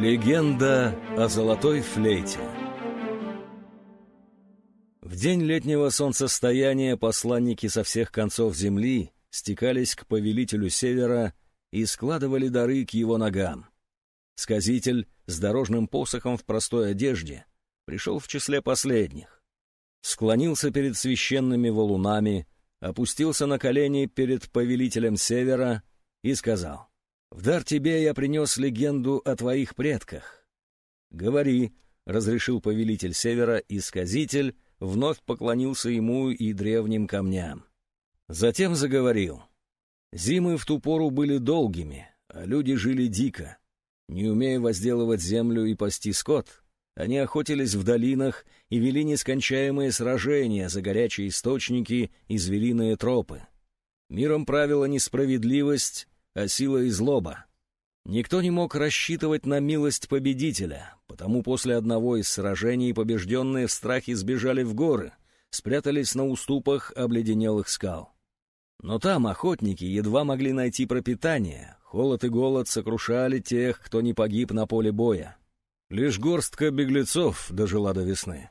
Легенда о золотой флейте В день летнего солнцестояния посланники со всех концов земли стекались к повелителю севера и складывали дары к его ногам. Сказитель с дорожным посохом в простой одежде пришел в числе последних. Склонился перед священными валунами, опустился на колени перед повелителем севера и сказал, «В дар тебе я принес легенду о твоих предках». «Говори», — разрешил повелитель севера, и сказитель вновь поклонился ему и древним камням. Затем заговорил. Зимы в ту пору были долгими, а люди жили дико. Не умея возделывать землю и пасти скот, они охотились в долинах и вели нескончаемые сражения за горячие источники и звериные тропы. Миром правила несправедливость, а сила и злоба. Никто не мог рассчитывать на милость победителя, потому после одного из сражений побежденные в страхе сбежали в горы, спрятались на уступах обледенелых скал. Но там охотники едва могли найти пропитание, холод и голод сокрушали тех, кто не погиб на поле боя. Лишь горстка беглецов дожила до весны.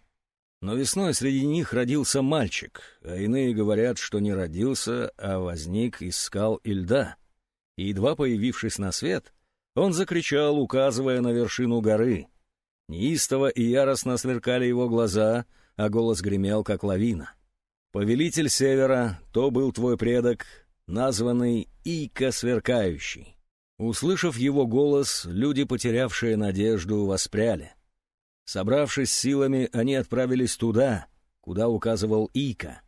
Но весной среди них родился мальчик, а иные говорят, что не родился, а возник из скал и льда. И едва появившись на свет, он закричал, указывая на вершину горы. Неистово и яростно сверкали его глаза, а голос гремел, как лавина. Повелитель Севера, то был твой предок, названный Ика Сверкающий. Услышав его голос, люди, потерявшие надежду, воспряли. Собравшись силами, они отправились туда, куда указывал Ика.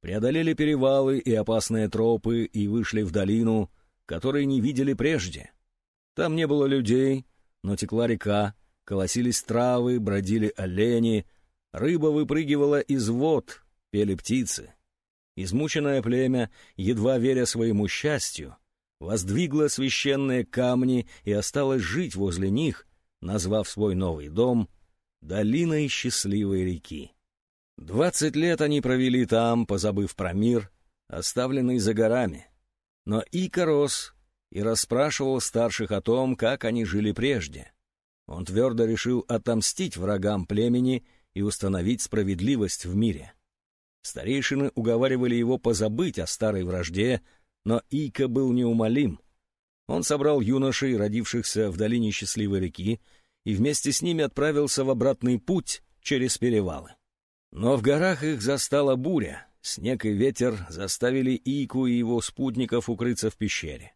Преодолели перевалы и опасные тропы и вышли в долину, которой не видели прежде. Там не было людей, но текла река, колосились травы, бродили олени, рыба выпрыгивала из вод, пели птицы. Измученное племя, едва веря своему счастью, воздвигло священные камни и осталось жить возле них, назвав свой новый дом «Долиной счастливой реки». Двадцать лет они провели там, позабыв про мир, оставленный за горами. Но Ика рос и расспрашивал старших о том, как они жили прежде. Он твердо решил отомстить врагам племени и установить справедливость в мире. Старейшины уговаривали его позабыть о старой вражде, но Ика был неумолим. Он собрал юношей, родившихся в долине Счастливой реки, и вместе с ними отправился в обратный путь через перевалы. Но в горах их застала буря, снег и ветер заставили Ику и его спутников укрыться в пещере.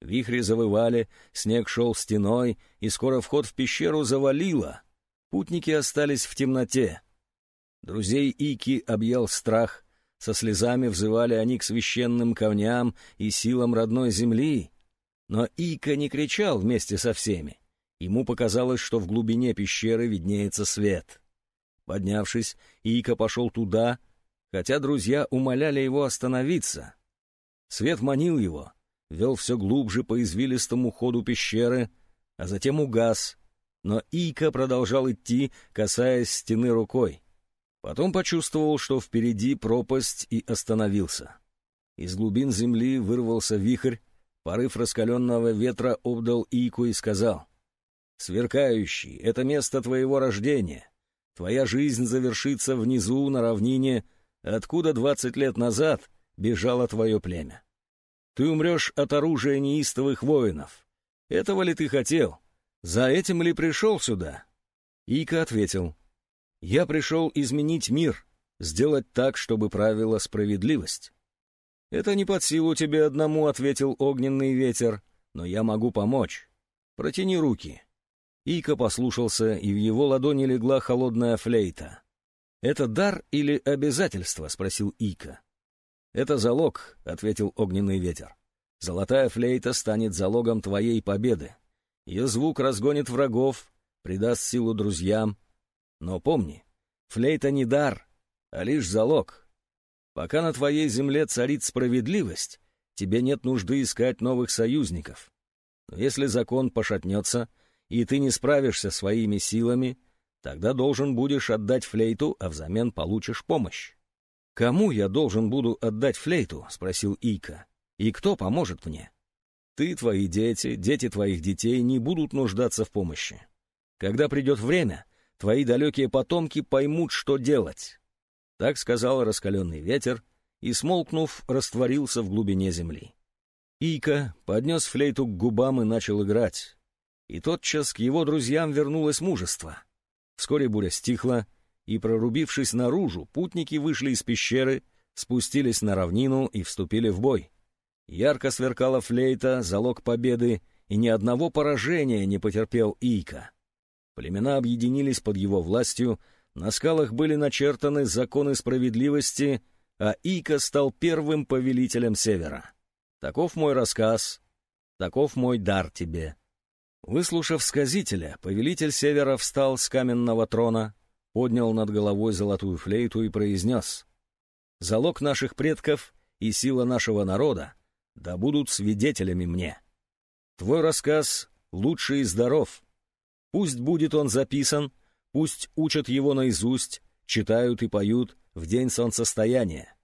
Вихри завывали, снег шел стеной, и скоро вход в пещеру завалило. Путники остались в темноте. Друзей Ики объял страх, со слезами взывали они к священным камням и силам родной земли. Но Ика не кричал вместе со всеми. Ему показалось, что в глубине пещеры виднеется свет. Поднявшись, Ика пошел туда, хотя друзья умоляли его остановиться. Свет манил его, вел все глубже по извилистому ходу пещеры, а затем угас, но Ика продолжал идти, касаясь стены рукой. Потом почувствовал, что впереди пропасть, и остановился. Из глубин земли вырвался вихрь, порыв раскаленного ветра обдал Ику и сказал, «Сверкающий, это место твоего рождения. Твоя жизнь завершится внизу, на равнине, откуда двадцать лет назад бежало твое племя. Ты умрешь от оружия неистовых воинов. Этого ли ты хотел? За этим ли пришел сюда?» Ика ответил, я пришел изменить мир, сделать так, чтобы правила справедливость. «Это не под силу тебе одному», — ответил огненный ветер, «но я могу помочь. Протяни руки». Ика послушался, и в его ладони легла холодная флейта. «Это дар или обязательство?» — спросил Ика. «Это залог», — ответил огненный ветер. «Золотая флейта станет залогом твоей победы. Ее звук разгонит врагов, придаст силу друзьям, но помни, флейта не дар, а лишь залог. Пока на твоей земле царит справедливость, тебе нет нужды искать новых союзников. Но если закон пошатнется, и ты не справишься своими силами, тогда должен будешь отдать флейту, а взамен получишь помощь. «Кому я должен буду отдать флейту?» — спросил Ика. «И кто поможет мне?» Ты, твои дети, дети твоих детей не будут нуждаться в помощи. Когда придет время, твои далекие потомки поймут, что делать. Так сказал раскаленный ветер, и, смолкнув, растворился в глубине земли. Ика поднес флейту к губам и начал играть. И тотчас к его друзьям вернулось мужество. Вскоре буря стихла, и, прорубившись наружу, путники вышли из пещеры, спустились на равнину и вступили в бой. Ярко сверкала флейта, залог победы, и ни одного поражения не потерпел Ика. Племена объединились под его властью, на скалах были начертаны законы справедливости, а Ика стал первым повелителем Севера. Таков мой рассказ, таков мой дар тебе. Выслушав сказителя, повелитель Севера встал с каменного трона, поднял над головой золотую флейту и произнес «Залог наших предков и сила нашего народа да будут свидетелями мне. Твой рассказ лучший и здоров. Пусть будет он записан, пусть учат его наизусть, читают и поют в день солнцестояния».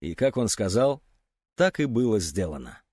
И, как он сказал, так и было сделано.